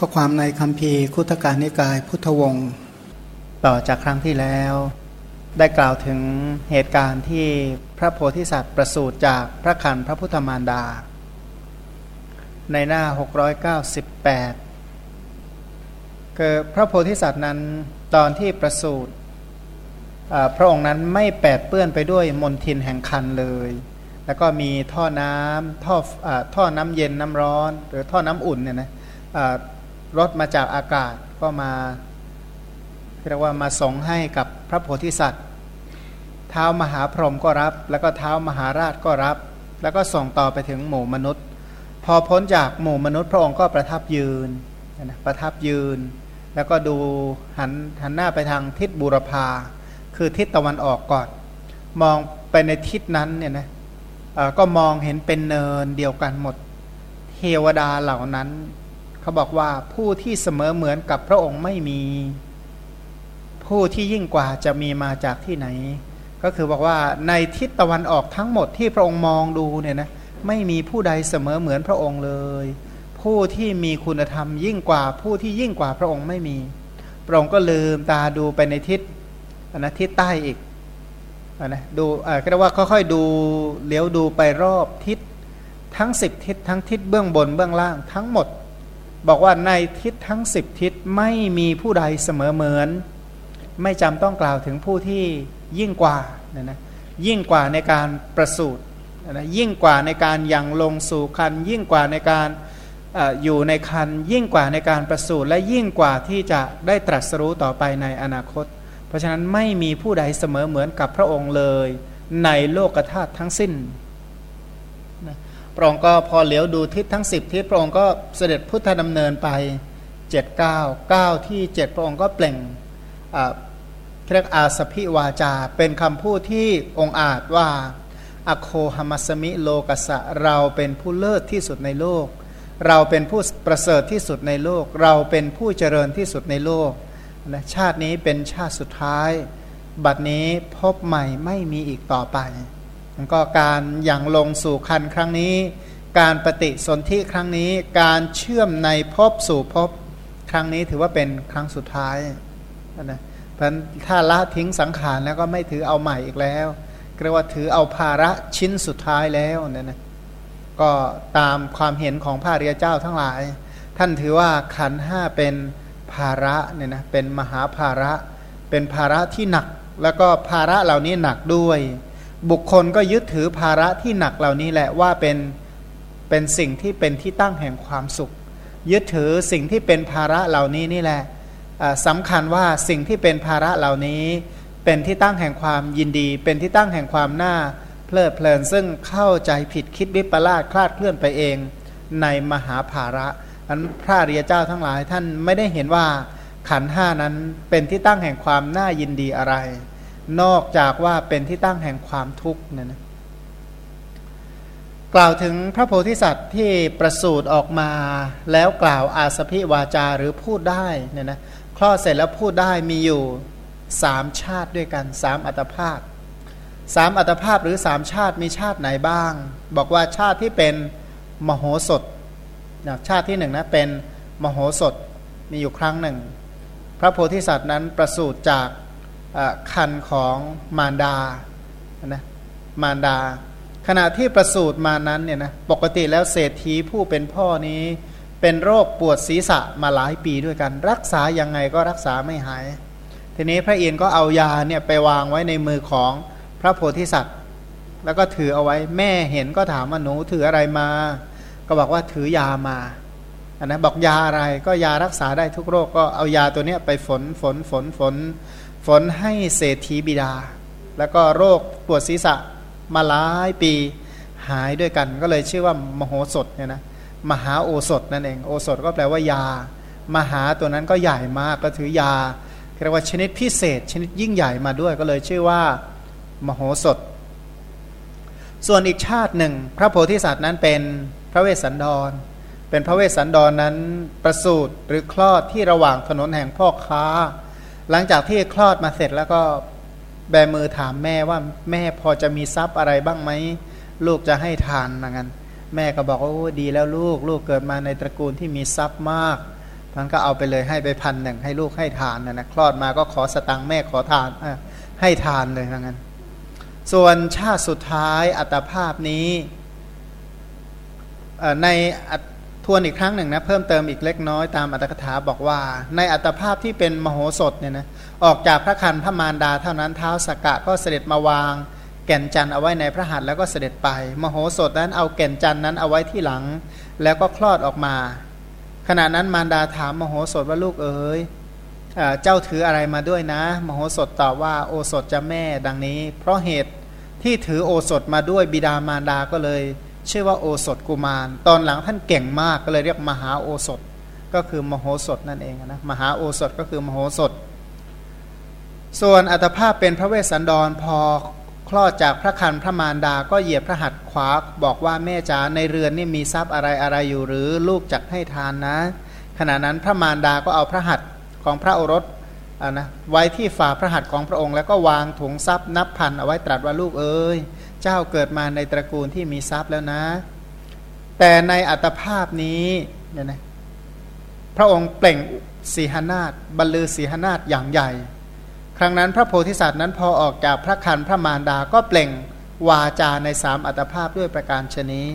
ข้อความในคำพีคุตการนิกายพุทธวงศ์ต่อจากครั้งที่แล้ว ได้กล่าวถึงเหตุการณ์ที่พระโพธิสัตว์ประสูติจากพระคันพระพุทธมารดา ในหน้า 698คือพระโพธิสัตว์นั้นตอนที่ประสูติพระองค์นั้นไม่แปดเปื้อนไปด้วยมนทินแห่งคันเลย แล้วก็มีท่อน้ำท่ออท่อน้ำเย็นน้ำร้อน หรือท่อน้ำอุ่นเนี่ยนะ รถมาจากอากาศก็มาเรียกว่ามาส่งให้กับพระโพธิสัตว์ เท้ามหาพรหมก็รับ แล้วก็เท้ามหาราชก็รับ แล้วก็ส่งต่อไปถึงหมู่มนุษย์ พอพ้นจากหมู่มนุษย์พระองค์ก็ประทับยืนนะประทับยืน แล้วก็ดูหันหันหน้าไปทางทิศบูรพา คือทิศตะวันออกก่อน มองไปในทิศนั้นเนี่ยนะก็มองเห็นเป็นเนินเดียวกันหมด เทวดาเหล่านั้น เขาบอกว่าผู้ที่เสมอเหมือนกับพระองค์ไม่มี ผู้ที่ยิ่งกว่าจะมีมาจากที่ไหน ก็คือบอกว่าในทิศตะวันออกทั้งหมดที่พระองค์มองดูเนี่ยนะไม่มีผู้ใดเสมอเหมือนพระองค์เลย ผู้ที่มีคุณธรรมยิ่งกว่าผู้ที่ยิ่งกว่าพระองค์ไม่มี พระองค์ก็ลืมตาดูไปในทิศนะทิศใต้อีกนะดูอ่าก็เรียกว่าค่อยๆดูเลี้ยวดูไปรอบทิศทั้งสิบทิศทั้งทิศเบื้องบนเบื้องล่างทั้งหมด บอกว่าในทิศทั้งสิบทิศไม่มีผู้ใดเสมอเหมือน ไม่จำต้องกล่าวถึงผู้ที่ยิ่งกว่านะนะยิ่งกว่าในการประสูตินะยิ่งกว่าในการยังลงสู่คัน ยิ่งกว่าในการออยู่ในคัน ยิ่งกว่าในการประสูติและยิ่งกว่าที่จะได้ตรัสรู้ต่อไปในอนาคต เพราะฉะนั้นไม่มีผู้ใดเสมอเหมือนกับพระองค์เลย ในโลกธาตุทั้งสิ้น พระองค์ก็พอเหลียวดูทิศทั้งสิบทิศพระองค์ก็เสด็จพุทธดำเนินไปเจ็ดเก้าเก้าที่เจ็ดพระองค์ก็เปล่งเรียกอาสพิวาจา เป็นคำพูดที่องค์อาจว่า อโคหมัสมิโลกัสะเราเป็นผู้เลิศที่สุดในโลก เราเป็นผู้ประเสริฐที่สุดในโลก เราเป็นผู้เจริญที่สุดในโลกนะชาตินี้เป็นชาติสุดท้าย บัดนี้พบใหม่ไม่มีอีกต่อไป มันก็การอย่างลงสู่คันครั้งนี้ การปฏิสนธิครั้งนี้ การเชื่อมในภพสู่ภพครั้งนี้ถือว่าเป็นครั้งสุดท้ายนะเพราะถ้าละทิ้งสังขารแล้วก็ไม่ถือเอาใหม่อีกแล้วเรียกว่าถือเอาภาระชิ้นสุดท้ายแล้วเนี่ยนะก็ตามความเห็นของพระเรียเจ้าทั้งหลาย ท่านถือว่าขันห้าเป็นภาระเนี่ยนะเป็นมหาภาระ เป็นภาระที่หนัก แล้วก็ภาระเหล่านี้หนักด้วย บุคคลก็ยึดถือภาระที่หนักเหล่านี้แหละว่าเป็นเป็นสิ่งที่เป็นที่ตั้งแห่งความสุข ยึดถือสิ่งที่เป็นภาระเหล่านี้นี่แหละสำคัญว่าสิ่งที่เป็นภาระเหล่านี้ เป็นที่ตั้งแห่งความยินดี เป็นที่ตั้งแห่งความน่าเพลิดเพลินซึ่งเข้าใจผิดคิดวิปลาสคลาดเคลื่อนไปเองในมหาภาระอันพระเรียเจ้าทั้งหลายท่านไม่ได้เห็นว่าขันห้านั้นเป็นที่ตั้งแห่งความน่ายินดีอะไร นอกจากว่าเป็นที่ตั้งแห่งความทุกข์เนี่ยนะกล่าวถึงพระโพธิสัตว์ที่ประสูติออกมาแล้วกล่าวอาสพิวาจาหรือพูดได้เนี่ยนะคลอดเสร็จแล้วพูดได้มีอยู่สามชาติด้วยกันสามอัตภาพสามอัตภาพหรือสามชาติมีชาติไหนบ้าง บอกว่าชาติที่เป็นมโหสถชาติที่หนึ่งนะเป็นมโหสถมีอยู่ครั้งหนึ่ง พระโพธิสัตว์นั้นประสูติจาก คันของมารดานะมารดา ขณะที่ประสูติมานั้นเนี่ยนะปกติแล้วเศรษฐีผู้เป็นพ่อนี้ เป็นโรคปวดศีรษะมาหลายปีด้วยกัน รักษายังไงก็รักษาไม่หาย ทีนี้พระอินทร์ก็เอายาเนี่ยไปวางไว้ในมือของพระโพธิสัตว์ แล้วก็ถือเอาไว้แม่เห็นก็ถามว่าหนูถืออะไรมา ก็บอกว่าถือยามาอันนะบอกยาอะไรก็ยารักษาได้ทุกโรคก็เอายาตัวเนี้ยไปฝนฝนฝนฝน ฝนให้เศรษฐีบิดา แล้วก็โรคปวดศีรษะมาหลายปีหายด้วยกัน ก็เลยชื่อว่ามโหสถเนี่ยนะมหาโอสถนั่นเองโอสถก็แปลว่ายา มหาตัวนั้นก็ใหญ่มากก็ถือยาเรียกว่าชนิดพิเศษ ชนิดยิ่งใหญ่มาด้วยก็เลยชื่อว่ามโหสถ ส่วนอีกชาติหนึ่ง พระโพธิสัตว์นั้นเป็นพระเวสสันดร เป็นพระเวสสันดรนนั้นประสูติหรือคลอดที่ระหว่างถนนแห่งพ่อค้า หลังจากที่คลอดมาเสร็จแล้วก็แบมือถามแม่ว่าแม่พอจะมีทรัพย์อะไรบ้างไหมลูกจะให้ทานเหมือนกันแม่ก็บอกว่าดีแล้วลูก ลูกเกิดมาในตระกูลที่มีทรัพย์มากพมันก็เอาไปเลยให้ไปพันหนึ่งให้ลูกให้ทานนะนะคลอดมาก็ขอสตังค์แม่ขอทานให้ทานเลยงั้นส่วนชาติสุดท้ายอัตภาพนี้ใน ทวนอีกครั้งหนึ่งนะเพิ่มเติมอีกเล็กน้อยตามอัตถกถาบอกว่า ในอัตภาพที่เป็นมโหสถเนี่ยนะออกจากพระคันพระมารดาเท่านั้นเท้าสกกะก็เสด็จมาวาง แก่นจันเอาไว้ในพระหัตถ์แล้วก็เสด็จไป มโหสถนั้นเอาแก่นจันนั้นเอาไว้ที่หลัง แล้วก็คลอดออกมา ขณะนั้นมารดาถามมโหสถว่าลูกเอ๋ยเจ้าถืออะไรมาด้วยนะ มโหสถตอบว่าโอสถจะแม่ดังนี้ เพราะเหตุที่ถือโอสถมาด้วยบิดามารดาก็เลย ชื่อว่าโอสถกุมาร ตอนหลังท่านเก่งมากก็เลยเรียกมหาโอสถ ก็คือมโหสถนั่นเองนะมหาโอสถก็คือมโหสถ ส่วนอัตภาพเป็นพระเวสสันดรพอคลอดจากพระคันพระมารดาก็เหยียบพระหัตถ์ขวาบอกว่าแม่จ๋าในเรือนนี่มีทรัพย์อะไรอะไรอยู่หรือลูกจักให้ทานนะ ขณะนั้นพระมารดาก็เอาพระหัตถ์ของพระโอรสนะไว้ที่ฝ่าพระหัตถ์ของพระองค์แล้วก็วางถุงทรัพย์นับพันเอาไว้ตรัสว่าลูกเอ้ย เจ้าเกิดมาในตระกูลที่มีทรัพย์แล้วนะ แต่ในอัตภาพนี้เนี่ยนะพระองค์เปล่งสีหนาฏบรรลือสีหนาฏอย่างใหญ่ ครั้งนั้นพระโพธิสัตว์นั้นพอออกจากพระคันพระมารดาก็เปล่งวาจาในสามอัตภาพด้วยประการชนี้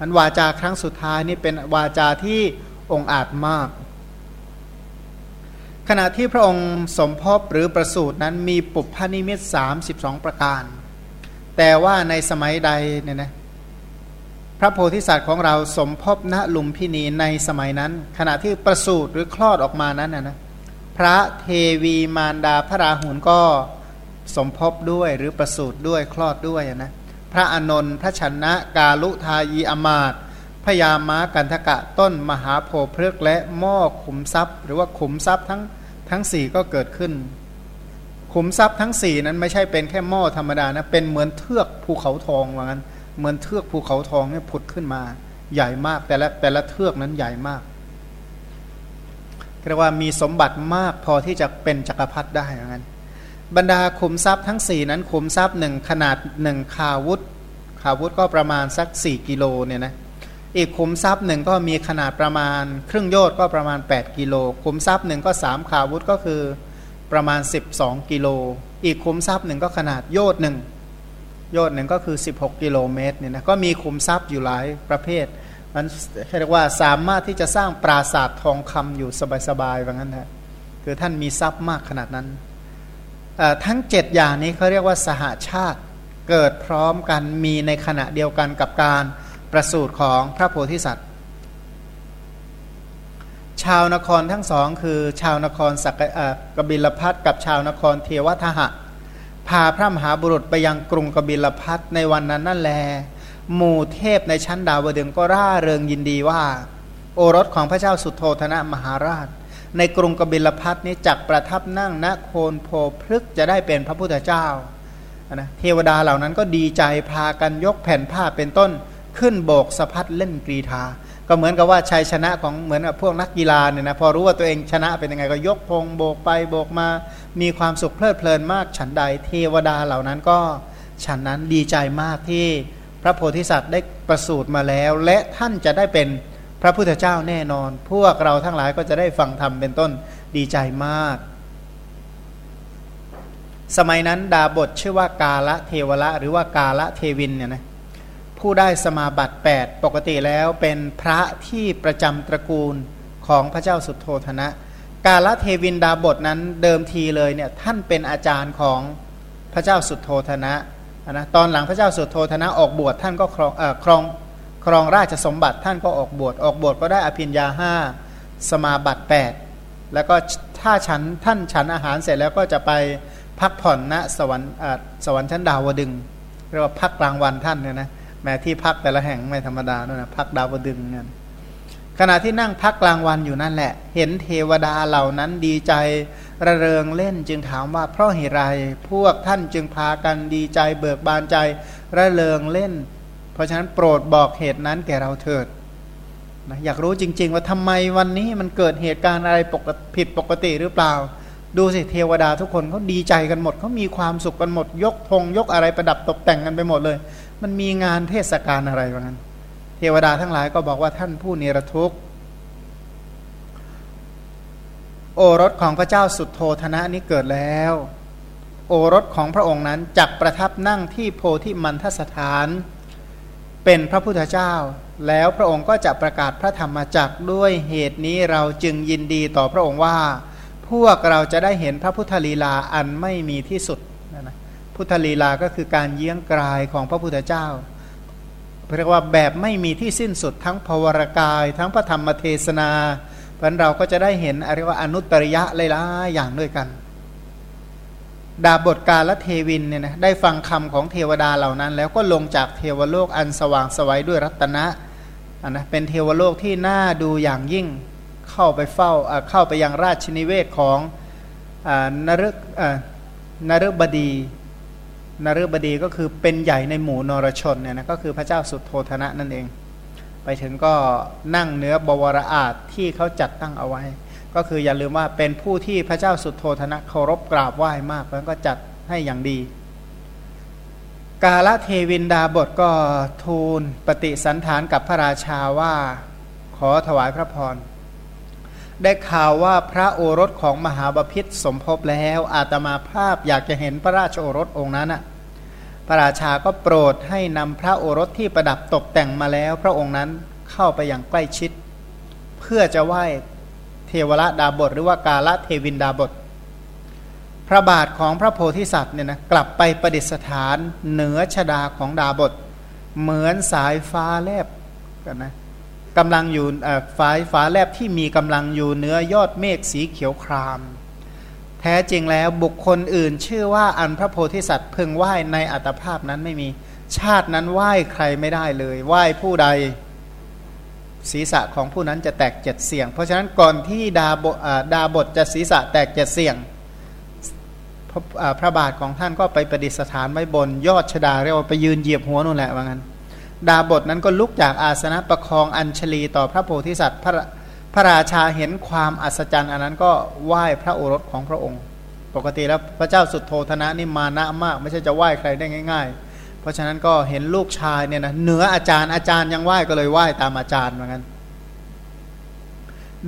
อันวาจาครั้งสุดท้ายนี่เป็นวาจาที่องอาจมาก ขณะที่พระองค์สมภพหรือประสูตรนั้นมีปุพพนิมิตสามสิบสองประการ แต่ว่าในสมัยใดเนี่ยนะพระโพธิสัตว์ของเราสมภพณลุมพินีในสมัยนั้น ขณะที่ประสูติหรือคลอดออกมานั้นนะนะพระเทวีมารดาพระราหุลก็สมภพด้วยหรือประสูติด้วยคลอดด้วยนะพระอนนท์พระชนะกาลุทายีอมาตพยามากันทกะต้นมหาโพพฤกและหม้อขุมทรัพย์ หรือว่าขุมทรัพย์ทั้งทั้งสี่ก็เกิดขึ้น ขุมทรัพย์ทั้งสี่นั้นไม่ใช่เป็นแค่หม้อธรรมดานะ เป็นเหมือนเทือกภูเขาทองว่างั้น เหมือนเทือกภูเขาทองเนี่ยผุดขึ้นมา ใหญ่มากแต่ละแต่ละเทือกนั้นใหญ่มากเรียกว่ามีสมบัติมากพอที่จะเป็นจักรพรรดิได้ว่างั้น บรรดาขุมทรัพย์ทั้งสี่นั้นขุมทรัพย์หนึ่งขนาดหนึ่งคาวุธคาวุธก็ประมาณสักสี่กิโลเนี่ยนะอีกขุมทรัพย์หนึ่งก็มีขนาดประมาณ ครึ่งโยชน์ก็ประมาณ 8 กิโลขุมทรัพย์หนึ่งก็สามคาวุธก็คือ ประมาณ 12 กิโล อีกขุมทรัพย์หนึ่งก็ขนาดโยดหนึ่งโยดหนึ่งก็คือ 16 กิโลเมตรเนี่ยนะก็มีขุมทรัพย์อยู่หลายประเภทมันเรียกว่าสามารถที่จะสร้างปราสาททองคำอยู่สบายๆว่างั้นนะคือท่านมีทรัพย์มากขนาดนั้น ทั้ง 7 อย่างนี้เขาเรียกว่าสหาชาติเกิดพร้อมกันมีในขณะเดียวกันกับการประสูติของพระโพธิสัตว์ ชาวนครทั้งสองคือชาวนครสักกบิลพัทกับชาวนครเทวทหะ พาพระมหาบุรุษไปยังกรุงกบิลพัทในวันนั้นนั่นแล หมู่เทพในชั้นดาวดึงก็ร่าเริงยินดีว่า โอรสของพระเจ้าสุโธธนะมหาราช ในกรุงกบิลพัทนี้จักประทับนั่งณโคนโพพฤกจะได้เป็นพระพุทธเจ้านะเทวดาเหล่านั้นก็ดีใจพากันยกแผ่นผ้าเป็นต้นขึ้นโบกสะพัดเล่นกรีธา ก็เหมือนกับว่าชัยชนะของเหมือนกับพวกนักกีฬาเนี่ยนะพอรู้ว่าตัวเองชนะเป็นยังไงก็ยกธงโบกไปโบกมา มีความสุขเพลิดเพลินมาก ฉันใดเทวดาเหล่านั้นก็ฉันนั้นดีใจมากที่พระโพธิสัตว์ได้ประสูติมาแล้ว และท่านจะได้เป็นพระพุทธเจ้าแน่นอน พวกเราทั้งหลายก็จะได้ฟังธรรมเป็นต้นดีใจมาก สมัยนั้นดาบทชื่อว่ากาละเทวละหรือว่ากาละเทวินเนี่ยนะ ผู้ได้สมาบัติ 8 ปกติแล้วเป็นพระที่ประจำตระกูลของพระเจ้าสุโทธนะ กาลเทวินดาบทนั้นเดิมทีเลยเนี่ยท่านเป็นอาจารย์ของพระเจ้าสุโทธนะนะตอนหลังพระเจ้าสุโทธนะออกบวชท่านก็ครองอครองครองราชสมบัติท่านก็ออกบวชออกบวชก็ได้อภิญญาห้าสมาบัติ 8 แล้วก็ถ้าฉันท่านฉันอาหารเสร็จแล้วก็จะไปพักผ่อนณสวรรค์สวรรค์ชั้นดาวดึงเรียกว่าพักกลางวันท่านเนี่ยนะ ม้ที่พักแต่ละแห่งไม่ธรรมดาด้วยนะพักดาวดึงเนี่ยขณะที่นั่งพักกลางวันอยู่นั่นแหละ เห็นเทวดาเหล่านั้นดีใจระเริงเล่นจึงถามว่าเพราะเหตุไรพวกท่านจึงพากันดีใจเบิกบานใจระเริงเล่น เพราะฉะนั้นโปรดบอกเหตุนั้นแก่เราเถิดนะอยากรู้จริง ๆ ว่าทำไมวันนี้มันเกิดเหตุการณ์อะไรปกผิดปกติหรือเปล่า ดูสิเทวดาทุกคนเขาดีใจกันหมดเขามีความสุขกันหมด ยกธงยกอะไรประดับตกแต่งกันไปหมดเลย มันมีงานเทศกาลอะไรบ้างเทวดาทั้งหลายก็บอกว่าท่านผู้เนรทุกข์ โอรสของพระเจ้าสุดโทธนะนี้เกิดแล้ว โอรสของพระองค์นั้นจักประทับนั่งที่โพธิมันทสถาน เป็นพระพุทธเจ้า แล้วพระองค์ก็จะประกาศพระธรรมจักด้วยเหตุนี้เราจึงยินดีต่อพระองค์ว่า พวกเราจะได้เห็นพระพุทธลีลาอันไม่มีที่สุด พุทธลีลาก็คือการเยี่ยงกลายของพระพุทธเจ้าเรียกว่าแบบไม่มีที่สิ้นสุดทั้งภวรกาย ทั้งพระธรรมเทศนาเพราะเราก็จะได้เห็นอะไรว่าอนุตริยะหลายๆอย่างด้วยกัน ดาบทกาลเทวินเนี่ยนะได้ฟังคำของเทวดาเหล่านั้น แล้วก็ลงจากเทวโลกอันสว่างสวัยด้วยรัตนะนนะเป็นเทวโลกที่น่าดูอย่างยิ่งเข้าไปเฝ้าเข้าไปยังราชนิเวศของอนรกนรบดี นฤบดีก็คือเป็นใหญ่ในหมู่นรชนเนี่ยนะก็คือพระเจ้าสุโทธนะนั่นเอง ไปถึงก็นั่งเนื้อบวรอาจที่เขาจัดตั้งเอาไว้ ก็คืออย่าลืมว่าเป็นผู้ที่พระเจ้าสุโทธนะเคารพกราบไหว้มากแล้วก็จัดให้อย่างดี กาลเทวินดาบทก็ทูลปฏิสันฐานกับพระราชาว่าขอถวายพระพรได้ข่าวว่าพระโอรสของมหาบพิษสมภพแล้วอาตมาภาพอยากจะเห็นพระราชโอรสองค์นั้นอะ พระราชาก็โปรดให้นำพระโอรสที่ประดับตกแต่งมาแล้ว พระองค์นั้นเข้าไปอย่างใกล้ชิด เพื่อจะไหว้เทวระดาบท หรือว่ากาละเทวินดาบท พระบาทของพระโพธิสัตว์เนี่ยนะกลับไปประดิษฐานเหนือชดาของดาบท เหมือนสายฟ้าแลบกันนะกำลังอยู่ฟ้าฟ้าแลบที่มีกำลังอยู่เนื้อยอดเมฆสีเขียวคราม แท้จริงแล้วบุคคลอื่น ชื่อว่าอันพระโพธิสัตว์พึงไหว้ในอัตภาพนั้นไม่มีชาตินั้นไหว้ใครไม่ได้เลย ไหว้ผู้ใด ศีรษะของผู้นั้นจะแตกเจ็ดเสียง เพราะฉะนั้นก่อนที่ดาบดาบทจะศีรษะแตกเจ็ดเสียงพระบาทของท่านก็ไปประดิษฐานไว้บนยอดชดาเรียกว่าไปยืนเหยียบหัวนู่นแหละว่างั้น ดาบทนั้นก็ลุกจากอาสนะประคองอัญชลีต่อพระโพธิสัตว์พระ ระราชาเห็นความอัศจรรย์อันนั้นก็ไหว้พระโอรสของพระองค์ ปกติแล้วพระเจ้าสุดโทธนะนี่มานะมาก ไม่ใช่จะไหว้ใครได้ง่าย ๆ เพราะฉะนั้นก็เห็นลูกชายเนี่ยนะเหนืออาจารย์อาจารย์ยังไหว้ก็เลยไหว้ตามอาจารย์เหมือนกัน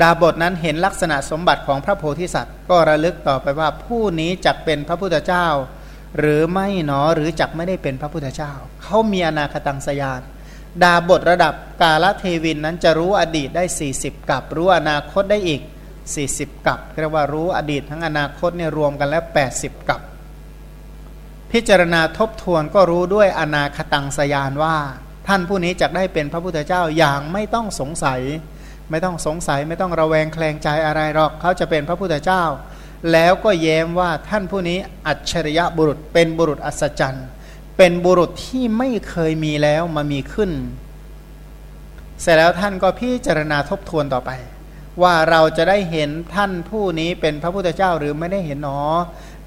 ดาบทนั้นเห็นลักษณะสมบัติของพระโพธิสัตว์ ก็ระลึกต่อไปว่าผู้นี้จักเป็นพระพุทธเจ้า หรือไม่หนอหรือจักไม่ได้เป็นพระพุทธเจ้าเขามีอนาคตังสยาน ดาบทระดับกาลเทวินนั้นจะรู้อดีตได้ 40 กับ รู้อนาคตได้อีก 40 กับเรียกว่ารู้อดีตทั้งอนาคตเนี่ยรวมกันแล้ว 80 กับ พิจารณาทบทวนก็รู้ด้วยอนาคตังสยานว่า ท่านผู้นี้จะได้เป็นพระพุทธเจ้าอย่างไม่ต้องสงสัย ไม่ต้องสงสัยไม่ต้องระแวงแคลงใจอะไรหรอกเขาจะเป็นพระพุทธเจ้า แล้วก็แย้มว่าท่านผู้นี้อัจฉริยะบุรุษเป็นบุรุษอัศจรรย์ เป็นบุรุษที่ไม่เคยมีแล้วมามีขึ้น เสร็จแล้วท่านก็พิจารณาทบทวนต่อไป ว่าเราจะได้เห็นท่านผู้นี้เป็นพระพุทธเจ้าหรือไม่ได้เห็นหนอ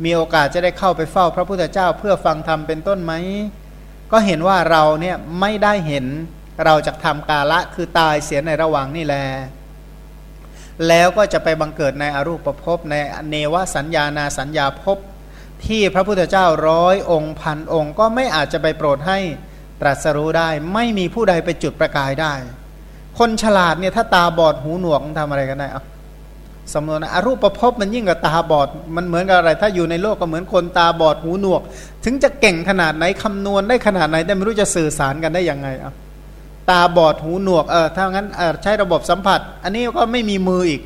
มีโอกาสจะได้เข้าไปเฝ้าพระพุทธเจ้าเพื่อฟังธรรมเป็นต้นไหม ก็เห็นว่าเราเนี่ยไม่ได้เห็นเราจะทำกาละคือตายเสียในระหว่างนี่แหละแล้วก็จะไปบังเกิดในอรูปภพในเนวสัญญานาสัญญาภพ ที่พระพุทธเจ้าร้อยองค์พันองค์ก็ไม่อาจจะไปโปรดให้ตรัสรู้ได้ ไม่มีผู้ใดไปจุดประกายได้ คนฉลาดเนี่ยถ้าตาบอดหูหนวกทำอะไรกันได้อะสมมตินะอรูปภพมันยิ่งกว่าตาบอด มันเหมือนกับอะไร ถ้าอยู่ในโลกก็เหมือนคนตาบอดหูหนวก ถึงจะเก่งขนาดไหนคำนวณได้ขนาดไหน แต่ไม่รู้จะสื่อสารกันได้ยังไงอะตาบอดหูหนวกเออถ้างั้นใช้ระบบสัมผัส อันนี้ก็ไม่มีมืออีก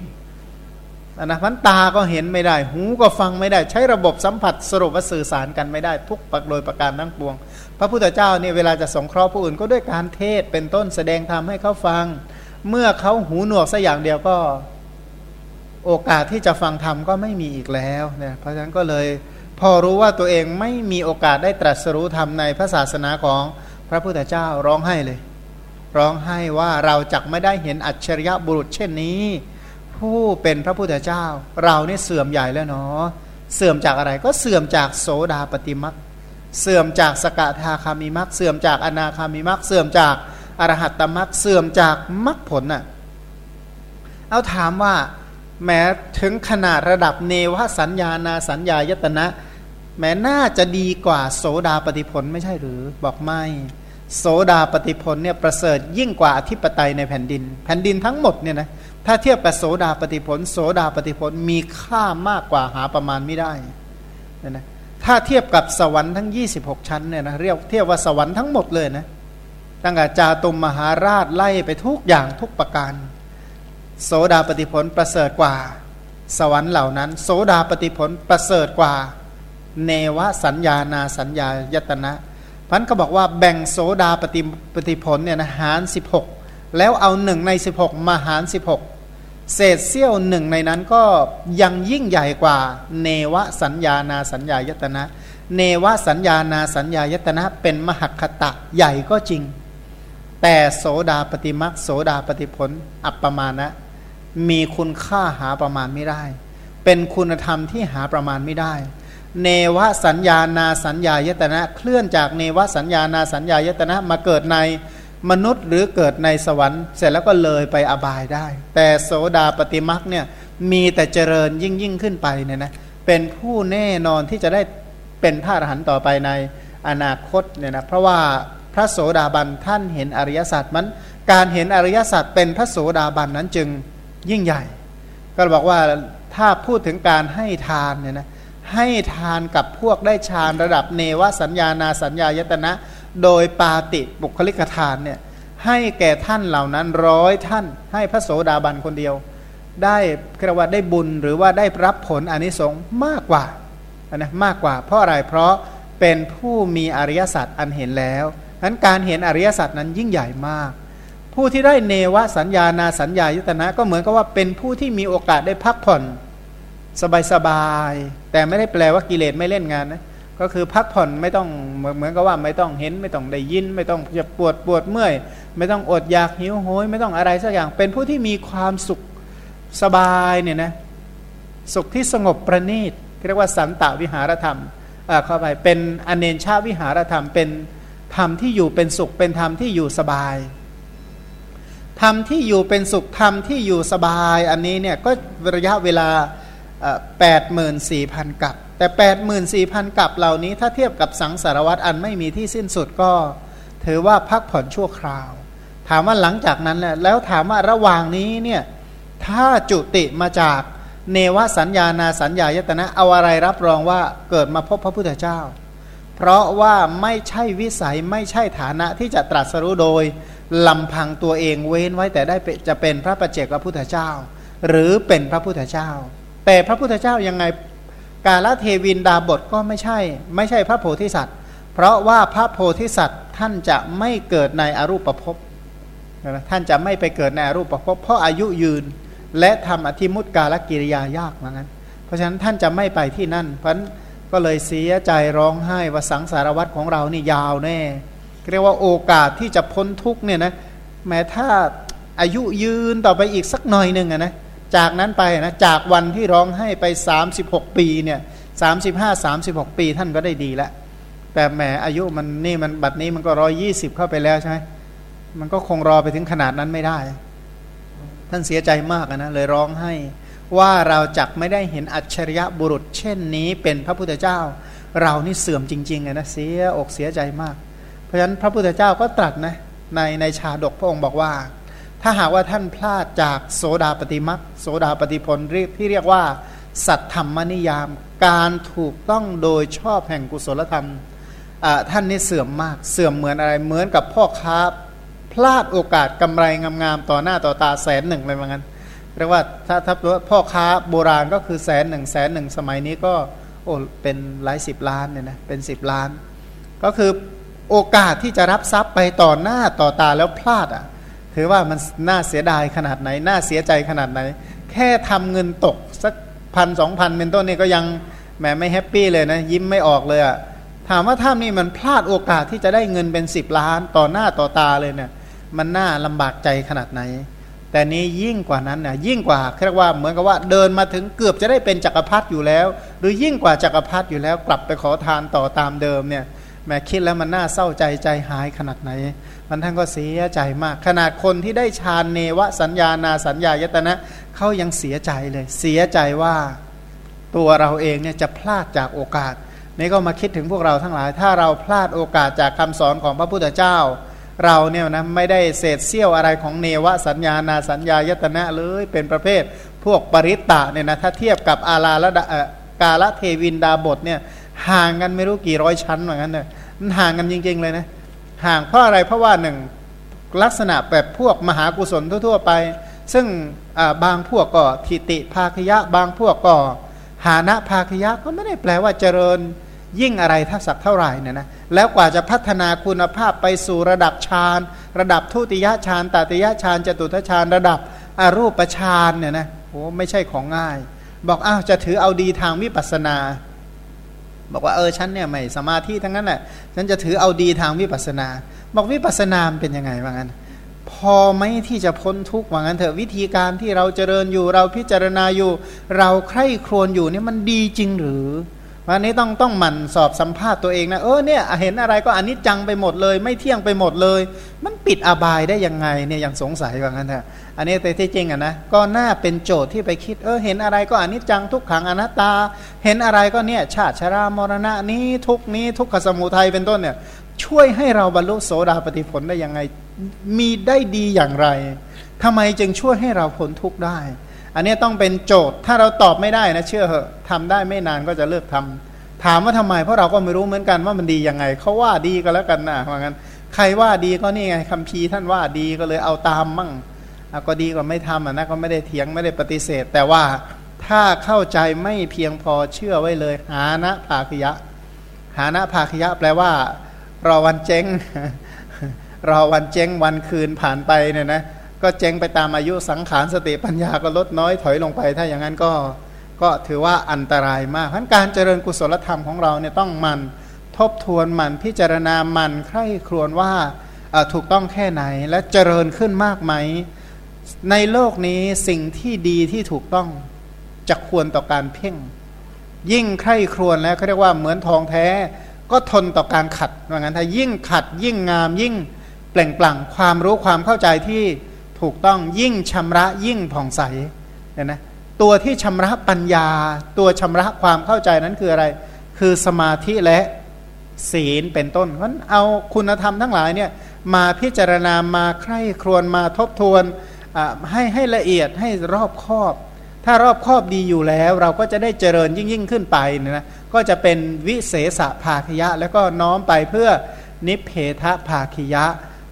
นะพันตาก็เห็นไม่ได้ หูก็ฟังไม่ได้ ใช้ระบบสัมผัสสรุปว่าสื่อสารกันไม่ได้ ทุกปักโดยประการทั้งปวง พระพุทธเจ้าเนี่ยเวลาจะสงเคราะห์ผู้อื่นก็ด้วยการเทศเป็นต้นแสดงธรรมให้เขาฟัง เมื่อเขาหูหนวกสัอย่างเดียวก็ โอกาสที่จะฟังธรรมก็ไม่มีอีกแล้วเนี่ยเพราะฉะนั้นก็เลยพอรู้ว่าตัวเองไม่มีโอกาสได้ตรัสรู้ธรรมในพระศาสนาของพระพุทธเจ้าร้องไห้เลย ร้องไห้ว่าเราจักไม่ได้เห็นอัจฉริยะบุรุษเช่นนี้ ผู้เป็นพระพุทธเจ้า เราเนี่เสื่อมใหญ่แล้วเนาะเสื่อมจากอะไรก็เสื่อมจากโสดาปฏิมักเสื่อมจากสกทาคามิมักเสื่อมจากอนาคามิมักเสื่อมจากอรหัตตมักเสื่อมจากมักผลน่ะเอาถามว่าแม้ถึงขนาดระดับเนวสัญญานาสัญญายตนะ แม้น่าจะดีกว่าโสดาปฏิผลไม่ใช่หรือบอกไม่ โสดาปฏิผลเนี่ยประเสริฐยิ่งกว่าอธิปไตยในแผ่นดิน แผ่นดินทั้งหมดเนี่ยนะ ถ้าเทียบกับโสดาปฏิผล โสดาปฏิผลมีค่ามากกว่าหาประมาณไม่ได้นะถ้าเทียบกับสวรรค์ทั้ง 26 ชั้นเนี่ยนะเรียกเทียบว่าสวรรค์ทั้งหมดเลยนะตั้งแต่จาตุมมหาราชไล่ไปทุกอย่างทุกประการ โสดาปฏิผลประเสริฐกว่า สวรรค์เหล่านั้น โสดาปฏิผลประเสริฐกว่า เนวสัญญานาสัญญายตนะพันก็บอกว่าแบ่งโสดาปฏิปฏิผลเนี่ยนะหาร 16 แล้วเอาหนึ่งใน 16 มาหาร 16 เศษเสี้ยวหนึ่งในนั้นก็ยังยิ่งใหญ่กว่า เนวสัญญานาสัญญายตนะ เนวสัญญานาสัญญายตนะ เป็นมหคตะใหญ่ก็จริง แต่โสดาปฏิมักโสดาปฏิผล อัปปมาณะมีคุณค่าหาประมาณไม่ได้ เป็นคุณธรรมที่หาประมาณไม่ได้ เนวสัญญานาสัญญายตนะ เคลื่อนจากเนวสัญญานาสัญญายตนะมาเกิดใน มนุษย์หรือเกิดในสวรรค์ เสร็จแล้วก็เลยไปอบายได้ แต่โสดาปฏิมักเนี่ยมีแต่เจริญยิ่งยิ่งขึ้นไปเนี่ยนะเป็นผู้แน่นอนที่จะได้เป็นพระอรหันต์ต่อไปในอนาคตเนี่ยนะเพราะว่าพระโสดาบันท่านเห็นอริยสัจมันการเห็นอริยสัจเป็นพระโสดาบันนั้นจึงยิ่งใหญ่ ก็บอกว่าถ้าพูดถึงการให้ทานเนี่ยนะให้ทานกับพวกได้ฌานระดับเนวสัญญานาสัญญายตนะ โดยปาติบุคลิกทานเนี่ยให้แก่ท่านเหล่านั้นร้อยท่าน ให้พระโสดาบันคนเดียว ได้เรียกว่าได้บุญหรือว่าได้รับผลอนิสงส์มากกว่านะมากกว่า เพราะอะไรเพราะเป็นผู้มีอริยสัจอันเห็นแล้วนั้นการเห็นอริยสัจนั้นยิ่งใหญ่มาก ผู้ที่ได้เนวสัญญานาสัญญายุตนะก็เหมือนกับว่าเป็นผู้ที่มีโอกาสได้พักผ่อน สบายสบายแต่ไม่ได้แปลว่ากิเลสไม่เล่นงานนะ ก็คือพักผ่อนไม่ต้องเหมือนกับว่าไม่ต้องเห็นไม่ต้องได้ยิน ไม่ต้องจะปวดปวดเมื่อย ไม่ต้องอดอยากหิวโหย ไม่ต้องอะไรสักอย่าง เป็นผู้ที่มีความสุขสบายเนี่ยนะสุขที่สงบประณีตเรียกว่าสันตวิหารธรรมเข้าไปเป็นอเนชาวิหารธรรม เป็นธรรมที่อยู่เป็นสุขเป็นธรรมที่อยู่สบายธรรมที่อยู่เป็นสุขธรรมที่อยู่สบาย อันนี้เนี่ยก็ระยะเวลาแปดหมื่นสี่พันกับ แต่แปดหมื่นสี่พันกับเหล่านี้ถ้าเทียบกับสังสารวัตรอันไม่มีที่สิ้นสุดก็ถือว่าพักผ่อนชั่วคราว ถามว่าหลังจากนั้นแล้วถามว่าระหว่างนี้เนี่ยถ้าจุติมาจากเนวสัญญานาสัญญายตนะเอาอะไรรับรองว่าเกิดมาพบพระพุทธเจ้า เพราะว่าไม่ใช่วิสัยไม่ใช่ฐานะที่จะตรัสรู้โดยลำพังตัวเองเว้นไว้แต่ได้จะเป็นพระประเจกพระพุทธเจ้า หรือเป็นพระพุทธเจ้า แต่พระพุทธเจ้ายังไง กาลเทวินดาบทก็ไม่ใช่ ไม่ใช่พระโพธิสัตว์ เพราะว่าพระโพธิสัตว์ท่านจะไม่เกิดในอรูปภพท่านจะไม่ไปเกิดในอรูปภพเพราะอายุยืนและทำอธิมุตกาลกิริยายากเหมือนกันเพราะฉะนั้นท่านจะไม่ไปที่นั่น เพราะนั้นก็เลยเสียใจร้องไห้ว่าสังสารวัตรของเรานี่ยาวแน่ เรียกว่าโอกาสที่จะพ้นทุกเนี่ยนะแม้ถ้าอายุยืนต่อไปอีกสักหน่อยหนึ่งนะ จากนั้นไปนะจากวันที่ร้องให้ไป 36 ปีเนี่ยสามสิบห้าสามสิบหกปีท่านก็ได้ดีแล้ว แต่แหมอายุมันนี่มันบัดนี้มันก็ร้อยี่สิบเข้าไปแล้วใช่ไหมมันก็คงรอไปถึงขนาดนั้นไม่ได้ ท่านเสียใจมากนะเลยร้องให้ว่าเราจักไม่ได้เห็นอัจฉริยะบุรุษ เช่นนี้เป็นพระพุทธเจ้า เรานี่เสื่อมจริงๆเลยนะเสียอกเสียใจมาก เพราะฉะนั้นพระพุทธเจ้าก็ตรัสนะในในชาดกพระองค์บอกว่า ถ้าหากว่าท่านพลาดจากโสดาปฏิมักโสดาปฏิผลเรียกที่เรียกว่า สัตธรรมนิยาม การถูกต้องโดยชอบแห่งกุศลธรรมท่านนี่เสื่อมมากเสื่อมเหมือนอะไรเหมือนกับพ่อค้าพลาดโอกาสกำไรงามๆต่อหน้าต่อตาแสนหนึ่งเลยเหมือนกันเรียกว่าถ้าถ้าพ่อค้าโบราณก็คือแสนหนึ่งแสนหนึ่งสมัยนี้ก็โอ้เป็นหลายสิบล้านเนี่ยนะเป็นสิบล้าน ก็คือโอกาสที่จะรับทรัพย์ไปต่อหน้าต่อตาแล้วพลาดอะ ถือว่ามันน่าเสียดายขนาดไหน น่าเสียใจขนาดไหน แค่ทำเงินตกสักพันสองพันเป็นต้นนี่ก็ยังแหมไม่ happy เลยนะ ยิ้มไม่ออกเลยอะถามว่าถ้านี่มันพลาดโอกาสที่จะได้เงินเป็นสิบล้านต่อหน้าต่อตาเลยเนี่ย มันน่าลำบากใจขนาดไหน แต่นี้ยิ่งกว่านั้นนี่ยยิ่งกว่าเรียกว่าเหมือนกับว่าเดินมาถึงเกือบจะได้เป็นจักรพรรดิอยู่แล้ว หรือยิ่งกว่าจักรพรรดิอยู่แล้ว กลับไปขอทานต่อตามเดิมเนี่ยแหมคิดแล้วมันน่าเศร้าใจใจหายขนาดไหน มันท่านก็เสียใจมาก ขนาดคนที่ได้ฌานเนวสัญญานาสัญญายตนะเขายังเสียใจเลย เสียใจว่าตัวเราเองเนี่ยจะพลาดจากโอกาสนี่ก็มาคิดถึงพวกเราทั้งหลาย ถ้าเราพลาดโอกาสจากคำสอนของพระพุทธเจ้า เราเนี่ยนะไม่ได้เศษเสี้ยวอะไรของเนวสัญญานาสัญญายตนะเลยเป็นประเภท พวกปริตตะเนี่ยนะถ้าเทียบกับอาลาละกาละเทวินดาบทเนี่ยห่างกันไม่รู้กี่ร้อยชั้นเหมือนกันเลยมันห่างกันจริง ๆ เลยนะ ห่างเพราะอะไรเพราะว่าหนึ่งลักษณะแบบพวกมหากุศลทั่วๆไป ซึ่งบางพวกก็ทิติภาคยะ บางพวกก็หานะภาคยะก็ไม่ได้แปลว่าเจริญยิ่งอะไรถ้าสักเท่าไหร่เนี่ยนะแล้วกว่าจะพัฒนาคุณภาพไปสู่ระดับฌานระดับทุติยฌานตติยฌานจตุทฌานระดับอรูปฌานเนี่ยนะโอ้ไม่ใช่ของง่าย บอกอ้าวจะถือเอาดีทางวิปัสสนา บอกว่าเออฉันเนี่ยไม่สมาธิทั้งนั้นแหละฉันจะถือเอาดีทางวิปัสสนา บอกวิปัสสนาเป็นยังไงว่างั้น พอไหมที่จะพ้นทุกข์ว่างั้นเถอะวิธีการที่เราเจริญอยู่เราพิจารณาอยู่ เราใคร่ครวญอยู่นี่มันดีจริงหรือ วันนี้ต้องต้องหมั่นสอบสัมภาษณ์ตัวเองนะเออเนี่ยเห็นอะไรก็อันนี้จังไปหมดเลย ไม่เที่ยงไปหมดเลย มันปิดอบายได้ยังไงเนี่ยยังสงสัยว่างั้นเถอะอันนี้แต่ที่จริงอะนะก็น่าเป็นโจทย์ที่ไปคิดเออเห็นอะไรก็อันนี้จังทุกขังอนัตตา เห็นอะไรก็เนี่ยชาติชรามรณะนี้ทุกนี้ทุกขสมุทัยเป็นต้นเนี่ยช่วยให้เราบรรลุโสดาปฏิผลได้ยังไงมีได้ดีอย่างไรทำไมจึงช่วยให้เราพ้นทุกข์ได้ อันนี้ต้องเป็นโจทย์ ถ้าเราตอบไม่ได้นะเชื่อเหอะทำได้ไม่นานก็จะเลิกทำถามว่าทำไม เพราะเราก็ไม่รู้เหมือนกันว่ามันดียังไงเขาว่าดีก็แล้วกันนะว่างั้น ใครว่าดีก็นี่ไงคำพีท่านว่าดีก็เลยเอาตามมั่งก็ดีกว่าไม่ทำอะนะก็ไม่ได้เถียงไม่ได้ปฏิเสธ แต่ว่าถ้าเข้าใจไม่เพียงพอเชื่อไว้เลยหานะภาคยะ หานะภาคยะแปลว่า รอวันเจ๊งรอวันเจ๊งวันคืนผ่านไปเนี่ยนะ ก็เจงไปตามอายุสังขารสติปัญญาก็ลดน้อยถอยลงไป ถ้าอย่างนั้นก็ก็ถือว่าอันตรายมากเพราะการเจริญกุศลธรรมของเราเนี่ยต้องมันทบทวนมันพิจารณามันใคร่ครวญว่าถูกต้องแค่ไหนและเจริญขึ้นมากไหม ในโลกนี้สิ่งที่ดีที่ถูกต้องจะควรต่อการเพ่ง ยิ่งใคร่ครวญแล้วเขาเรียกว่าเหมือนทองแท้ ก็ทนต่อการขัดว่างั้นถ้ายิ่งขัดยิ่งงามยิ่งเปล่งปลั่งความรู้ความเข้าใจที่ ถูกต้องยิ่งชำระยิ่งผ่องใสเนี่ยนะตัวที่ชำระปัญญา ตัวชำระความเข้าใจนั้นคืออะไร คือสมาธิและศีลเป็นต้นเพราะเอาคุณธรรมทั้งหลายเนี่ยมาพิจารณามาใคร่ครวญมาทบทวนให้ให้ละเอียดให้รอบคอบ ถ้ารอบคอบดีอยู่แล้ว เราก็จะได้เจริญยิ่งยิ่งขึ้นไปเนี่ยนะก็จะเป็นวิเศษภาคยะ แล้วก็น้อมไปเพื่อนิเพทภาคยะ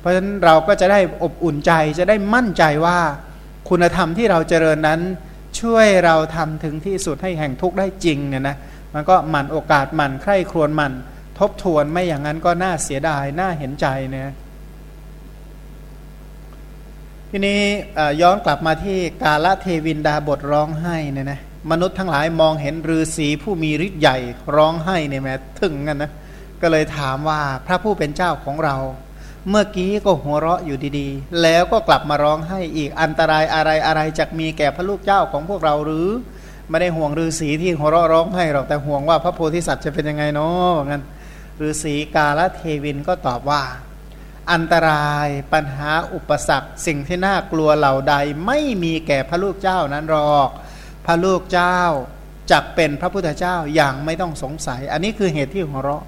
ราะฉะนั้นเราก็จะได้อบอุ่นใจจะได้มั่นใจว่าคุณธรรมที่เราเจริญนั้น ช่วยเราทำถึงที่สุดให้แห่งทุกข์ได้จริงเนี่ยนะมันก็หมั่นโอกาสหมั่นใคร่ครวญหมั่น ทบทวนไม่อย่างนั้นก็น่าเสียดายน่าเห็นใจเนี่ยทีนี้ย้อนกลับมาที่กาละเทวินดาบทร้องไห้เนี่ยนะมนุษย์ทั้งหลายมองเห็นฤาษีผู้มีฤทธิ์ใหญ่ร้องไห้เนี่ยแม้ถึงกันนะก็เลยถามว่าพระผู้เป็นเจ้าของเรา เมื่อกี้ก็หัวเราะอยู่ดีๆ แล้วก็กลับมาร้องให้อีกอันตรายอะไรอะไรจะมีแก่พระลูกเจ้าของพวกเราหรือไม่ได้ห่วงฤาษีที่หัวเราะร้องให้หรอกแต่ห่วงว่าพระโพธิสัตว์จะเป็นยังไงเนาะงั้นฤาษีกาลเทวินก็ตอบว่า อันตรายปัญหาอุปสรรค สิ่งที่น่ากลัวเหล่าใดไม่มีแก่พระลูกเจ้านั้นหรอก พระลูกเจ้าจักเป็นพระพุทธเจ้าอย่างไม่ต้องสงสัย อันนี้คือเหตุที่หัวเราะ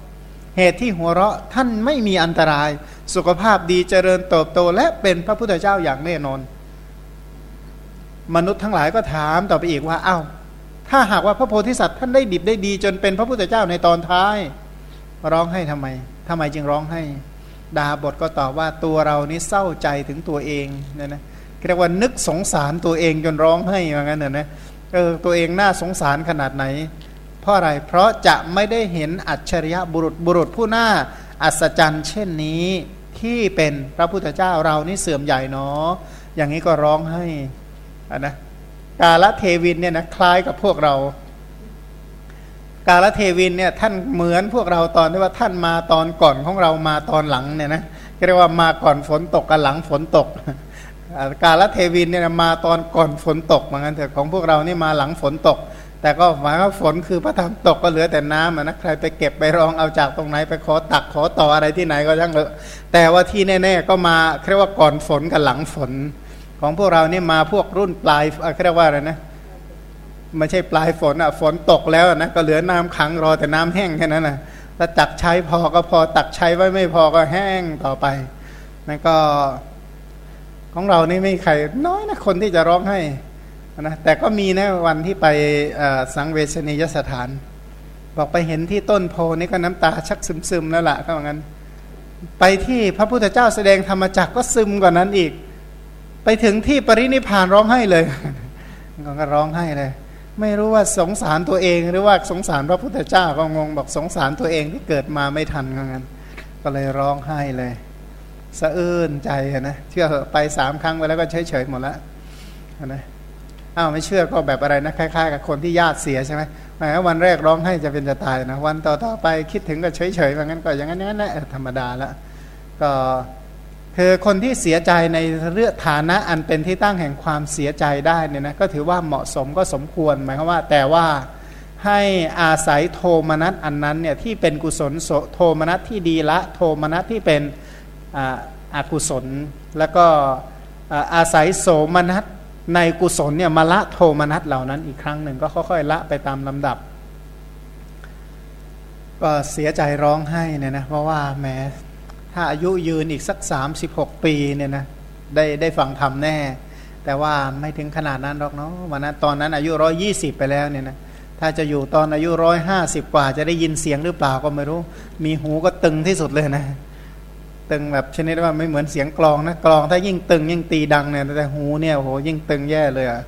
เหตุที่หัวเราะท่านไม่มีอันตราย สุขภาพดีเจริญเติบโตและเป็นพระพุทธเจ้าอย่างแน่นอน มนุษย์ทั้งหลายก็ถามต่อไปอีกว่าเอา้า ถ้าหากว่าพระโพธิสัตว์ท่านได้ดิบได้ดี จนเป็นพระพุทธเจ้าในตอนท้าย ร้องให้ทำไมทำไมจึงร้องให้ดาบทก็ตอบว่าตัวเรานี้เศร้าใจถึงตัวเองเนี่ยนะเรียกว่านึกสงสารตัวเองจนร้องให้ว่างั้นเนะเออตัวเองน่าสงสารขนาดไหน ราะอะไร เพราะจะไม่ได้เห็นอัจฉริยะบุรุษบุรุษผู้น่าอัศจรรย์ เช่นนี้ที่เป็นพระพุทธเจ้าเรานี่เสื่อมใหญ่เนาะอย่างนี้ก็ร้องไห้อะนะกาลเทวิลเนี่ยนะคล้ายกับพวกเรา กาลเทวิลเนี่ยท่านเหมือนพวกเราตอนที่ว่าท่านมาตอนก่อนของเรามาตอนหลังเนี่ยนะเรียกว่ามาก่อนฝนตกกันหลังฝนตก กาลเทวิลเนี่ยมาตอนก่อนฝนตกเหมือนกันแต่ของพวกเรานี่มาหลังฝนตก แต่ก็หมายว่าฝนคือพระธรรมตกก็เหลือแต่น้ำนะใครไปเก็บไปรองเอาจากตรงไหนไปขอตักขอต่ออะไรที่ไหนก็ช่างเถอะแต่ว่าที่แน่ ๆ ก็มาเรียกว่าก่อนฝนกับหลังฝน ของพวกเราเนี่ยมาพวกรุ่นปลายเรียกว่าอะไรนะไม่ใช่ปลายฝนอะฝนตกแล้วนะก็เหลือน้ำขังรอแต่น้ำแห้งแค่นั้นนะถ้าตักใช้พอก็พอตักใช้ไว้ไม่พอก็แห้งต่อไปนั่นก็ ของเรานี่ไม่ใครน้อยนะคนที่จะร้องให้ นะแต่ก็มีนะวันที่ไปสังเวชนียสถาน บอกไปเห็นที่ต้นโพนี่ก็น้ำตาชักซึมๆแล้วละ่ะก็เหมือนกันไปที่พระพุทธเจ้าแสดงธรรมจักก็ซึมกว่านั้นอีก ไปถึงที่ปรินิพานร้องไห้เลยก็ร้องไห้เลย ไม่รู้ว่าสงสารตัวเองหรือว่าสงสารพระพุทธเจ้าก็งงบอกสงสารตัวเองที่เกิดมาไม่ทันก็งั้น ก็เลยร้องไห้เลยสะอื้นใจนะเชื่อไปสามครั้งไปแล้วก็เฉยเฉยหมดแล้วนะ อ้าวไม่เชื่อก็แบบอะไรนะคล้ายๆกับคนที่ญาติเสียใช่ไหมหมายว่าวันแรกร้องให้จะเป็นจะตายนะวันต่อๆไปคิดถึงก็เฉยเฉยอย่างนั้นก็อย่างนั้นอย่างนั้นแหละธรรมดาละก็คือคนที่เสียใจในเรื่องฐานะอันเป็นที่ตั้งแห่งความเสียใจได้เนี่ยนะก็ถือว่าเหมาะสมก็สมควรหมายความว่า แต่ว่าให้อาศัยโทมนัสอันนั้นเนี่ยที่เป็นกุศลโทมนัสที่ดีละโทมนัสที่เป็นอากุศล แล้วก็อาศัยโสมนัส ในกุศลเนี่ยมาละโทมนัสเหล่านั้นอีกครั้งหนึ่งก็ค่อยๆละไปตามลำดับ ก็เสียใจร้องไห้เนี่ยนะเพราะว่าแม้ถ้าอายุยืนอีกสักสามสิบหกปีเนี่ยนะได้ได้ฟังธรรมแน่ แต่ว่าไม่ถึงขนาดนั้นหรอกเนาะวันนั้นตอนนั้นอายุร้อยี่สิบไปแล้วเนี่ยนะถ้าจะอยู่ตอนอายุร้อยห้าสิบกว่าจะได้ยินเสียงหรือเปล่าก็ไม่รู้ มีหูก็ตึงที่สุดเลยนะ ตึงแบบชนิดว่าไม่เหมือนเสียงกลองนะกลองถ้ายิ่งตึงยิ่งตีดังเนี่ยแต่หูเนี่ยโหยิ่งตึงแย่เลยอะ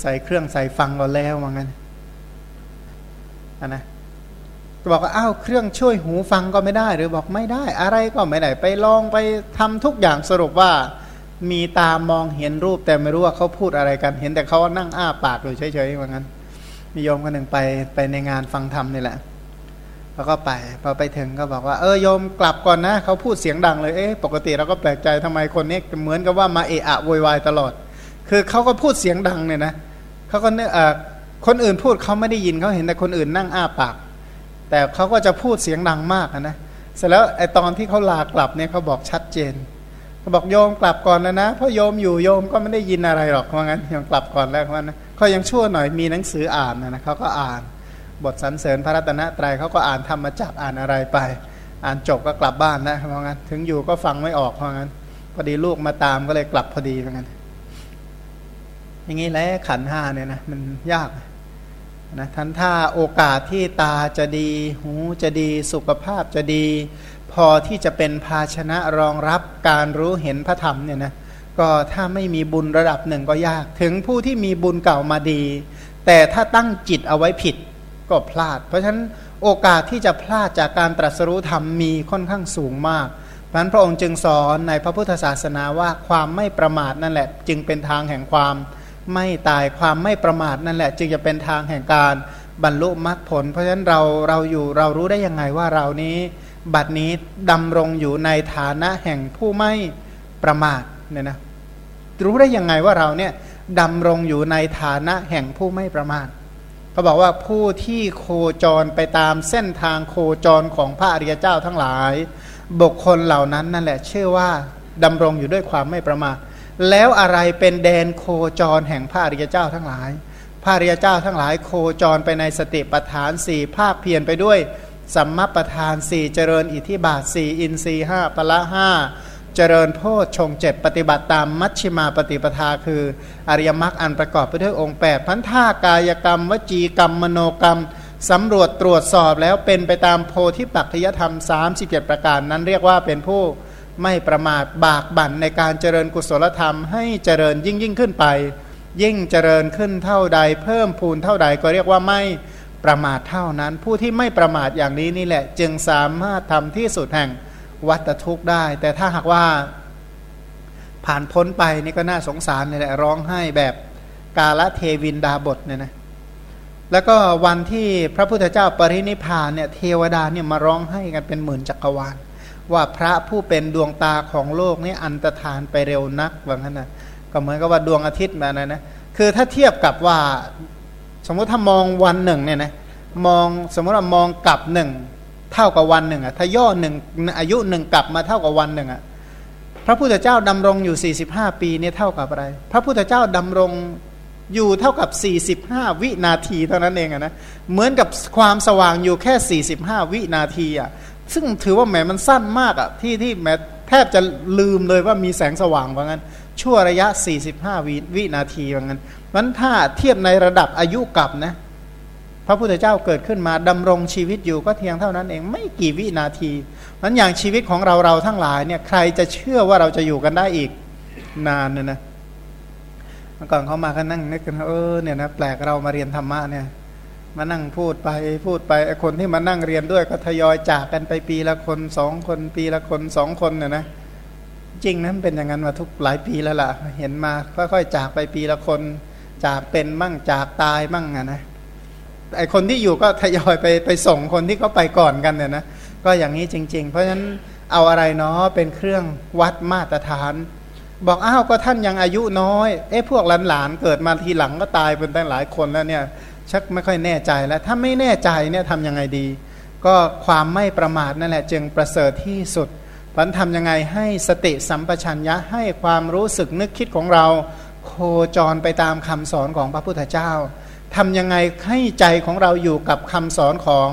ใส่เครื่องใส่ฟังก็แล้วว่างั้นอันนะบอกว่าอ้าวเครื่องช่วยหูฟังก็ไม่ได้หรือบอกไม่ได้ อะไรก็ไม่ได้ไปลองไปทำทุกอย่างสรุปว่า มีตามองเห็นรูปแต่ไม่รู้ว่าเขาพูดอะไรกัน เห็นแต่เขานั่งอ้าปากอยู่เฉยๆว่างั้นมีโยมคนหนึ่งไปไปในงานฟังธรรมนี่แหละ แล้วก็ไปพอไปถึงก็บอกว่าเออโยมกลับก่อนนะเขาพูดเสียงดังเลยเอ๊ะปกติเราก็แปลกใจทำไมคนนี้เหมือนกับว่ามาเอะอะโวยวายตลอด คือเขาก็พูดเสียงดังเนี่ยนะเขาก็เนี่ยคนอื่นพูดเขาไม่ได้ยินเขาเห็นแต่คนอื่นนั่งอ้าปาก แต่เขาก็จะพูดเสียงดังมากนะเสร็จแล้วไอตอนที่เขาลากลับเนี่ยเขาบอกชัดเจนเขาบอกโยมกลับก่อนแล้วนะเพราะโยมอยู่โยมก็ไม่ได้ยินอะไรหรอกว่าะงั้นโยมกลับก่อนแล้วว่าะนะเขายังชั่วหน่อยมีหนังสืออ่านนะเขาก็อ่าน บทสรรเสริญพระรัตนตรัยเขาก็อ่านธรรมจักอ่านอะไรไป อ่านจบก็กลับบ้านนะเพราะงั้นถึงอยู่ก็ฟังไม่ออกเพราะงั้นพอดีลูกมาตามก็เลยกลับพอดีเพราะงั้นอย่างนี้แหละขันห้าเนี่ยนะมันยากนะทันถ้าโอกาสที่ตาจะดี หูจะดีสุขภาพจะดี พอที่จะเป็นภาชนะรองรับการรู้เห็นพระธรรมเนี่ยนะก็ถ้าไม่มีบุญระดับหนึ่งก็ยาก ถึงผู้ที่มีบุญเก่ามาดี แต่ถ้าตั้งจิตเอาไว้ผิด ก็พลาด เพราะฉะนั้นโอกาสที่จะพลาดจากการตรัสรู้ธรรมมีค่อนข้างสูงมากเพราะนั้นพระองค์จึงสอนในพระพุทธศาสนาว่าความไม่ประมาทนั่นแหละ จึงเป็นทางแห่งความไม่ตายความไม่ประมาทนั่นแหละ จึงจะเป็นทางแห่งการบรรลุมรรคผล เพราะฉะนั้นเราเราอยู่เรารู้ได้ยังไงว่าเรานี้ บัดนี้ดำรงอยู่ในฐานะแห่งผู้ไม่ประมาทเนี่ยนะรู้ได้ยังไงว่าเราเนี่ยดำรงอยู่ในฐานะแห่งผู้ไม่ประมาท เขาบอกว่าผู้ที่โคจรไปตามเส้นทางโคจรของพระอริยเจ้าทั้งหลาย บุคคลเหล่านั้นนั่นแหละเชื่อว่าดำรงอยู่ด้วยความไม่ประมาทแล้วอะไรเป็นแดนโคจรแห่งพระอริยเจ้าทั้งหลายพระอริยเจ้าทั้งหลายโคจรไปในสติปัฏฐานสี่ภาคเพียรไปด้วยสัมมาปัฏฐานสี่เจริญอิทธิบาทสี่อินทรีห้าปละห้า เจริญโพชชงเจ็ดปฏิบัติตามมัชชิมาปฏิปทา คืออริยมรรคอันประกอบไปด้วยองค์8พันธากายกรรม วจีกรรม มโนกรรมสำรวจตรวจสอบแล้วเป็นไปตามโพธิปัจจยธรรม 37 ประการ นั้นเรียกว่าเป็นผู้ไม่ประมาทบากบั่นในการเจริญกุศลธรรม ให้เจริญยิ่งยิ่งขึ้นไป ยิ่งเจริญขึ้นเท่าใด เพิ่มพูนเท่าใดก็เรียกว่าไม่ประมาทเท่านั้น ผู้ที่ไม่ประมาทอย่างนี้นี่แหละ จึงสามารถทำที่สุดแห่ง วัตทุกข์ได้ แต่ถ้าหากว่าผ่านพ้นไปนี่ก็น่าสงสารนี่แหละร้องไห้แบบกาละเทวินดาบทเนี่ยนะแล้วก็วันที่พระพุทธเจ้าปรินิพานเนี่ยเทวดาเนี่ยมาร้องไห้กันเป็นหมื่นจักรวาล ว่าพระผู้เป็นดวงตาของโลกนี่อันตรธานไปเร็วนักว่างั้นนะก็เหมือนกับว่าดวงอาทิตย์มานะนะคือถ้าเทียบกับว่าสมมติถ้ามองวันหนึ่งเนี่ยนะมองสมมติว่ามองกลับหนึ่ง เท่ากับวันหนึ่งอะถ้าย่อหนึ่งอายุหนึ่งกลับมาเท่ากับวันหนึ่งอะพระพุทธเจ้าดำรงอยู่ 45 ปีเนี่ยเท่ากับอะไร พระพุทธเจ้าดำรงอยู่เท่ากับ 45 วินาทีเท่านั้นเองนะเหมือนกับความสว่างอยู่แค่ 45 วินาทีอะซึ่งถือว่าแหมมันสั้นมากอะที่ที่แหมแทบจะลืมเลยว่ามีแสงสว่างว่างั้น ชั่วระยะ 45 วิวินาทีว่างั้นมันถ้าเทียบในระดับอายุกับนะ พระพุทธเจ้าเกิดขึ้นมาดำรงชีวิตอยู่ก็เพียงเท่านั้นเองไม่กี่วินาทีมันอย่างชีวิตของเราเราทั้งหลายเนี่ยใครจะเชื่อว่าเราจะอยู่กันได้อีกนานเนี่ยนะเมื่อก่อนเขามากันนั่งนึกกันเออเนี่ยนะแปลกเรามาเรียนธรรมะเนี่ยมานั่งพูดไปพูดไปคนที่มานั่งเรียนด้วยก็ทยอยจากกันไปปีละคนสองคนปีละคนสองคนเนี่ยนะจริงนั้นเป็นอย่างนั้นมาทุกหลายปีแล้วล่ะ เห็นมาค่อยๆจากไปปีละคน จากเป็นมั่งจากตายมั่งอะนะ ไอคนที่อยู่ก็ทยอยไปไปส่งคนที่เขาไปก่อนกันเนี่ยนะก็อย่างนี้จริง ๆ เพราะฉะนั้นเอาอะไรเนาะเป็นเครื่องวัดมาตรฐาน บอกอ้าวก็ท่านยังอายุน้อย เอ๊ะพวกหลานๆเกิดมาทีหลังก็ตายเป็นตั้งหลายคนแล้วเนี่ยชักไม่ค่อยแน่ใจแล้ว ถ้าไม่แน่ใจเนี่ยทำยังไงดี ก็ความไม่ประมาทนั่นแหละ จึงประเสริฐที่สุดพันทำยังไงให้สติสัมปชัญญะให้ความรู้สึกนึกคิดของเรา โคจรไปตามคำสอนของพระพุทธเจ้า ทำยังไงให้ใจของเราอยู่กับคำสอนของ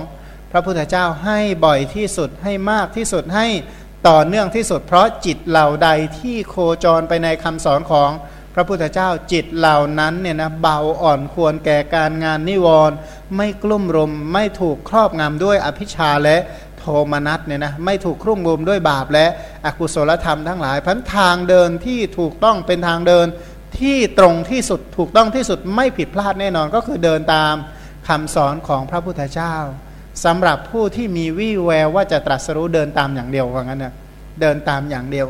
พระพุทธเจ้าให้บ่อยที่สุดให้มากที่สุดให้ต่อเนื่องที่สุด เพราะจิตเหล่าใดที่โคจรไปในคำสอนของพระพุทธเจ้าจิตเหล่านั้นเนี่ยนะเบาอ่อนควรแก่การงานนิวรณ์ไม่กลุ่มรุมไม่ถูกครอบงำด้วยอภิชาและโทมนัสเนี่ยนะไม่ถูกครุ่มรุมด้วยบาปและอกุศลธรรมทั้งหลายพันทางเดินที่ถูกต้องเป็นทางเดิน ที่ตรงที่สุดถูกต้องที่สุดไม่ผิดพลาดแน่นอนก็คือเดินตามคำสอนของพระพุทธเจ้าสำหรับผู้ที่มีวี่แววว่าจะตรัสรู้เดินตามอย่างเดียวว่างั้นเนี่ยเดินตามอย่างเดียว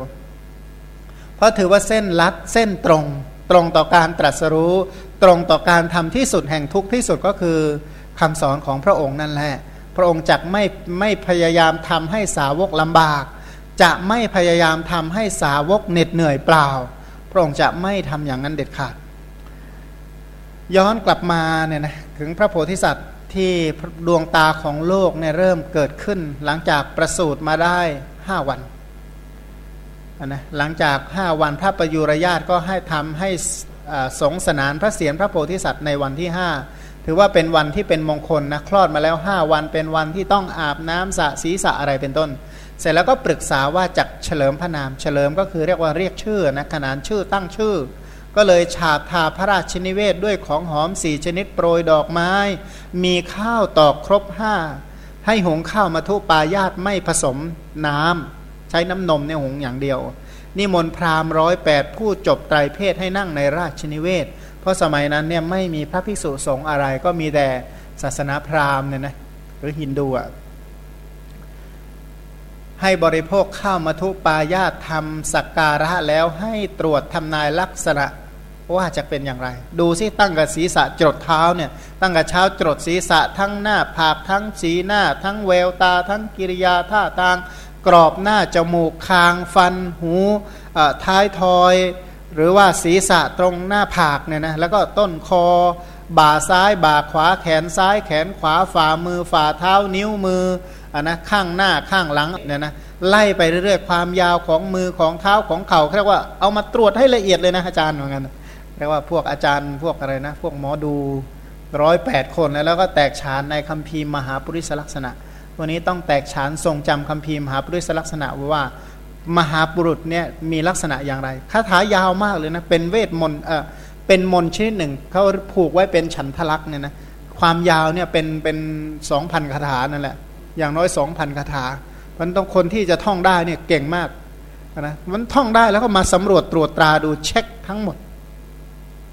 เพราะถือว่าเส้นลัดเส้นตรงตรงต่อการตรัสรู้ ตรงต่อการทำที่สุดแห่งทุกที่สุดก็คือคำสอนของพระองค์นั่นแหละ พระองค์จักไม่ไม่พยายามทำให้สาวกลำบาก จะไม่พยายามทำให้สาวกเหน็ดเหนื่อยเปล่า พระองค์จะไม่ทำอย่างนั้นเด็ดขาด ย้อนกลับมาเนี่ยนะถึงพระโพธิสัตว์ที่ดวงตาของโลกเนี่ยเริ่มเกิดขึ้น หลังจากประสูติมาได้ห้าวันนะหลังจากห้าวันพระประยุรญาตก็ให้ทำให้สงสนานพระเศียรพระโพธิสัตว์ในวันที่ห้าถือว่าเป็นวันที่เป็นมงคลนะคลอดมาแล้วห้าวันเป็นวันที่ต้องอาบน้ำสระศีรษะอะไรเป็นต้น เสร็จแล้วก็ปรึกษาว่าจะเฉลิมพระนาม เฉลิมก็คือเรียกว่าเรียกชื่อนะขนานชื่อตั้งชื่อ ก็เลยฉาบทาพระราชนิเวศด้วยของหอมสี่ชนิดโปรยดอกไม้ มีข้าวตอกครบห้าให้หงข้าวมาทุปายาตไม่ผสมน้ำใช้น้ำนมในหงอย่างเดียว นิมนต์พราหมณ์ร้อยแปดผู้จบไตรเพศให้นั่งในราชนิเวศ เพราะสมัยนั้นเนี่ยไม่มีพระภิกษุสงฆ์อะไรก็มีแต่ศาสนาพราหมณ์เนี่ยนะหรือฮินดูอะ ให้บริโภคข้าวมัทุปายาตทำสักการะแล้วให้ตรวจทำนายลักษณะว่าจะเป็นอย่างไร ดูซิตั้งกับศีรษะจดเท้าเนี่ยตั้งกับเช้าจดศีรษะทั้งหน้าผากทั้งสีหน้า ทั้งแววตา ทั้งกิริยาท่าทาง กรอบหน้าจมูกคางฟัน หูท้ายทอย หรือว่าศีรษะตรงหน้าผากเนี่ยนะแล้วก็ต้นคอ บ่าซ้าย บ่าขวาแขนซ้าย แขนขวาฝ่ามือฝ่าเท้านิ้วมือ อะนะข้างหน้าข้างหลังเนี่ยนะไล่ไปเรื่อยๆ ความยาวของมือของเท้าของเข่าเรียกว่าเอามาตรวจให้ละเอียดเลยนะอาจารย์เหมือนกันเรียกว่าพวกอาจารย์พวกอะไรนะ พวกหมอดูร้อยแปดคนแล้วก็แตกฉานในคัมภีร์มหาปริศลักษณะ วันนี้ต้องแตกฉานทรงจำคัมภีร์มหาปริศลักษณะว่ามหาปุรุษเนี่ยมีลักษณะอย่างไรคาถายาวมากเลยนะเป็นเวทมนต์เออเป็นมนต์ชนิดหนึ่งเขาผูกไว้เป็นฉันทลักษ์เนี่ยนะความยาวเนี่ยเป็นเป็นสองพันคาถานั่นแหละ อย่างน้อยสองพันคาถา มันต้องคนที่จะท่องได้เนี่ยเก่งมากนะมันท่องได้แล้วก็มาสำรวจตรวจตราดูเช็คทั้งหมด